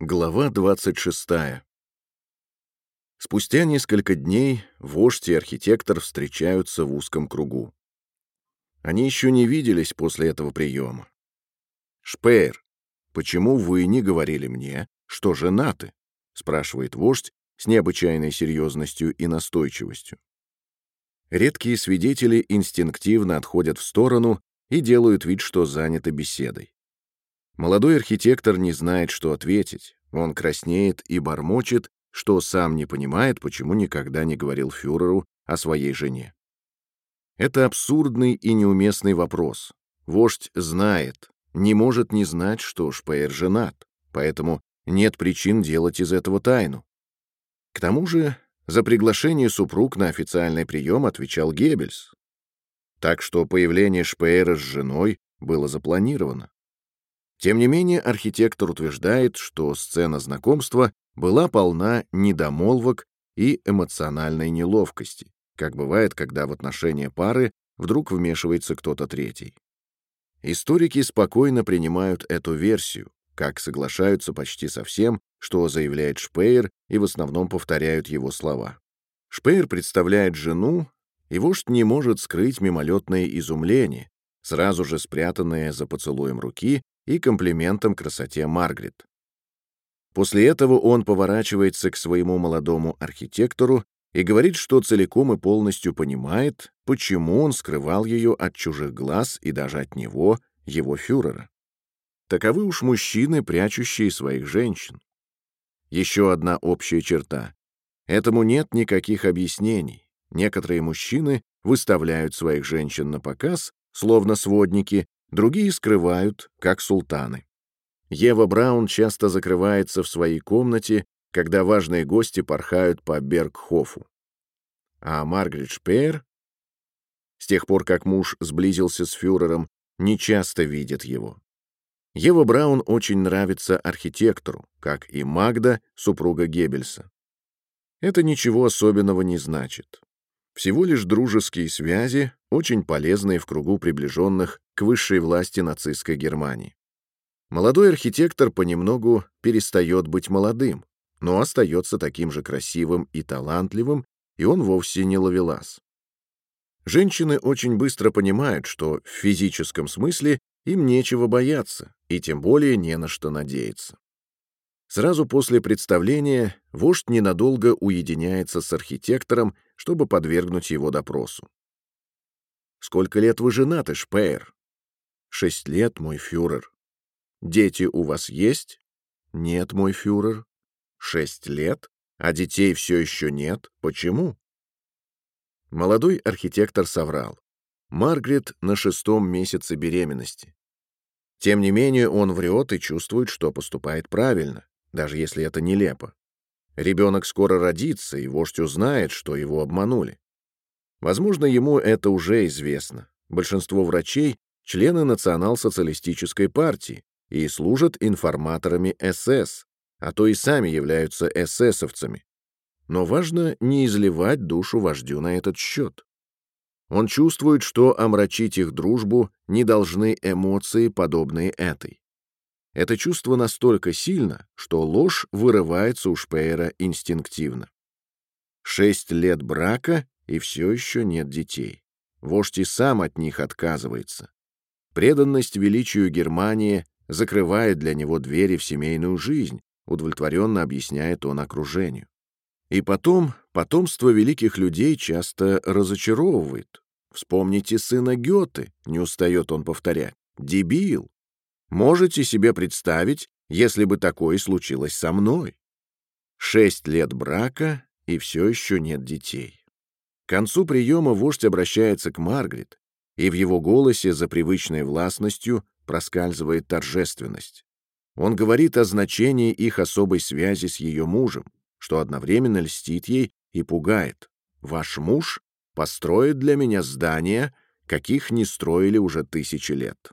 Глава 26. Спустя несколько дней вождь и архитектор встречаются в узком кругу. Они еще не виделись после этого приема. «Шпеер, почему вы не говорили мне, что женаты?» — спрашивает вождь с необычайной серьезностью и настойчивостью. Редкие свидетели инстинктивно отходят в сторону и делают вид, что заняты беседой. Молодой архитектор не знает, что ответить. Он краснеет и бормочет, что сам не понимает, почему никогда не говорил фюреру о своей жене. Это абсурдный и неуместный вопрос. Вождь знает, не может не знать, что Шпеер женат, поэтому нет причин делать из этого тайну. К тому же за приглашение супруг на официальный прием отвечал Геббельс. Так что появление Шпеера с женой было запланировано. Тем не менее, архитектор утверждает, что сцена знакомства была полна недомолвок и эмоциональной неловкости, как бывает, когда в отношения пары вдруг вмешивается кто-то третий. Историки спокойно принимают эту версию, как соглашаются почти со всем, что заявляет Шпеер, и в основном повторяют его слова. Шпеер представляет жену, и вождь не может скрыть мимолетное изумление, сразу же спрятанное за поцелуем руки и комплиментом красоте Маргарет. После этого он поворачивается к своему молодому архитектору и говорит, что целиком и полностью понимает, почему он скрывал ее от чужих глаз и даже от него, его фюрера. Таковы уж мужчины, прячущие своих женщин. Еще одна общая черта. Этому нет никаких объяснений. Некоторые мужчины выставляют своих женщин на показ, словно сводники, Другие скрывают, как султаны. Ева Браун часто закрывается в своей комнате, когда важные гости порхают по Бергхофу. А Маргарет Шпеер, с тех пор, как муж сблизился с фюрером, не часто видит его. Ева Браун очень нравится архитектору, как и Магда, супруга Геббельса. Это ничего особенного не значит. Всего лишь дружеские связи, очень полезные в кругу приближенных к высшей власти нацистской Германии. Молодой архитектор понемногу перестает быть молодым, но остается таким же красивым и талантливым, и он вовсе не ловелас. Женщины очень быстро понимают, что в физическом смысле им нечего бояться, и тем более не на что надеяться. Сразу после представления вождь ненадолго уединяется с архитектором, чтобы подвергнуть его допросу. «Сколько лет вы женаты, Шпеер?» «Шесть лет, мой фюрер». «Дети у вас есть?» «Нет, мой фюрер». «Шесть лет? А детей все еще нет? Почему?» Молодой архитектор соврал. Маргарет на шестом месяце беременности. Тем не менее, он врет и чувствует, что поступает правильно даже если это нелепо. Ребенок скоро родится, и вождь узнает, что его обманули. Возможно, ему это уже известно. Большинство врачей — члены национал-социалистической партии и служат информаторами СС, а то и сами являются эсэсовцами. Но важно не изливать душу вождю на этот счет. Он чувствует, что омрачить их дружбу не должны эмоции, подобные этой. Это чувство настолько сильно, что ложь вырывается у Шпеера инстинктивно. Шесть лет брака, и все еще нет детей. Вождь и сам от них отказывается. Преданность величию Германии закрывает для него двери в семейную жизнь, удовлетворенно объясняет он окружению. И потом, потомство великих людей часто разочаровывает. Вспомните сына Гёте, не устает он повторять. Дебил, Можете себе представить, если бы такое случилось со мной? Шесть лет брака, и все еще нет детей. К концу приема вождь обращается к Маргарет, и в его голосе за привычной властностью проскальзывает торжественность. Он говорит о значении их особой связи с ее мужем, что одновременно льстит ей и пугает. «Ваш муж построит для меня здания, каких не строили уже тысячи лет».